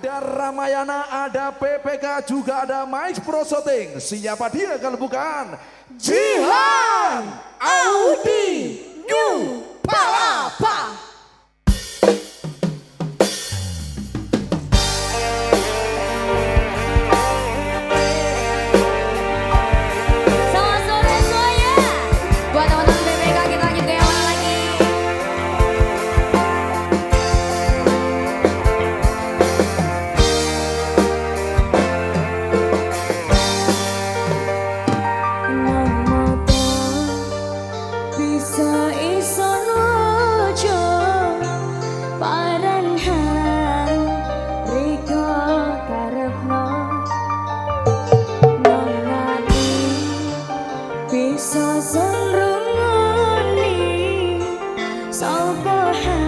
Ada Ramayana, ada PPK, juga ada Pro Shooting. Siapa dia kalau bukan Jihan Audi New Go.